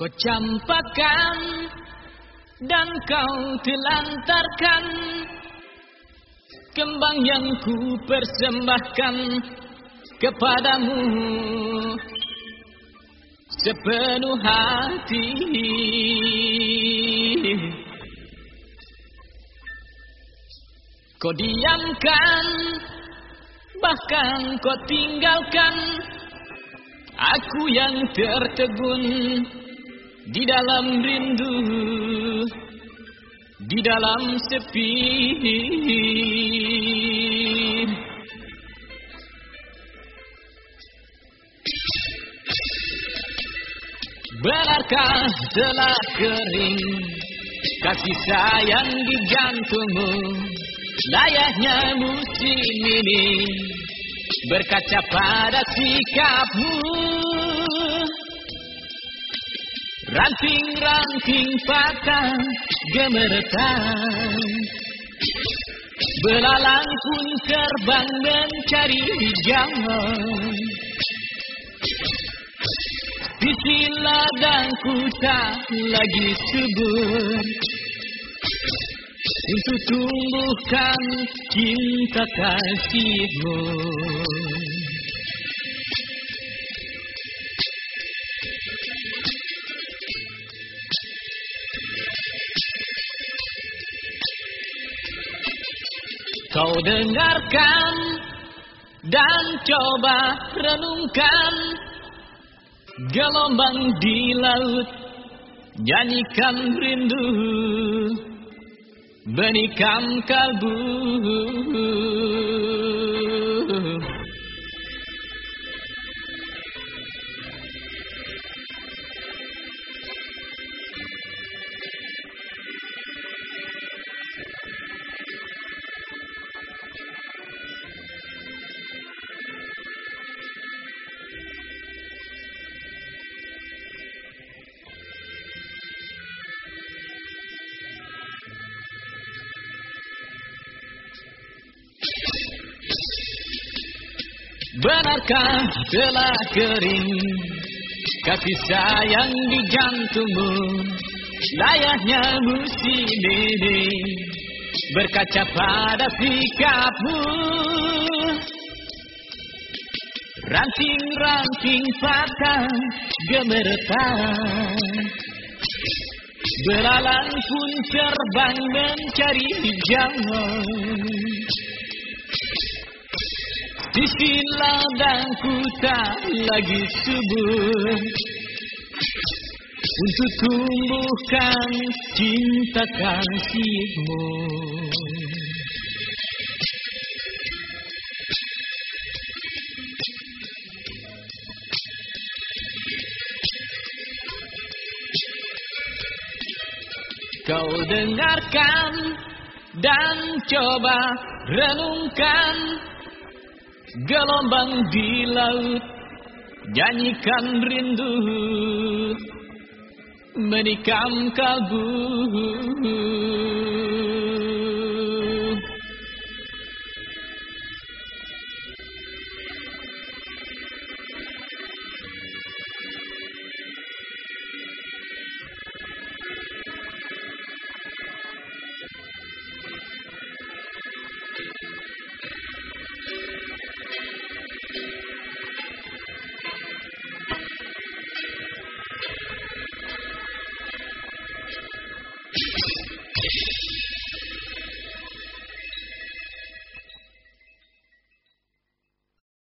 Kau campakan dan kau telantarkan kembang yang ku persembahkan kepadamu. Sepenuh hati. Kau diamkan, bahkan kau tinggalkan. Aku yang tertegun di dalam rindu, di dalam sepi. Benarkah telah kering kasih sayang di jantungmu? Layaknya musim ini berkaca pada sikapmu. Ranting-ranting patah gemeretan. Belalang pun terbang mencari jangan Sisi ladangku tak lagi subur. Untuk tumbuhkan cinta kasihmu Kau dengarkan dan coba renungkan. Gelombang di laut Nyanyikan rindu. Benikam kalbu Benarkah telah kering? Kasih sayang di jantungmu. Layaknya musim ini. Berkaca pada sikapmu. Ranting-ranting patah gemeretan. Belalang pun terbang mencari jangan Sisi ladangku tak lagi subur. Untuk tumbuhkan cinta kasihmu. Kau dengarkan dan coba renungkan Gelombang di laut Nyanyikan rindu. Menikam kalbu